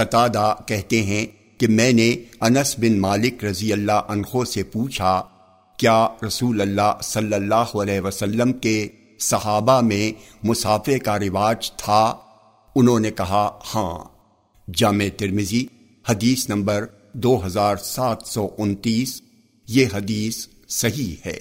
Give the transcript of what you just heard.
قطادہ کہتے ہیں کہ میں نے انس بن مالک رضی اللہ عنہ سے پوچھا، کیا رسول اللہ صلی اللہ علیہ وسلم کے صحابہ میں مسافے کا رواج تھا؟ انہوں نے کہا ہاں۔ جامع ترمزی حدیث نمبر دو ہزار سات سو انتیس، یہ حدیث صحیح ہے۔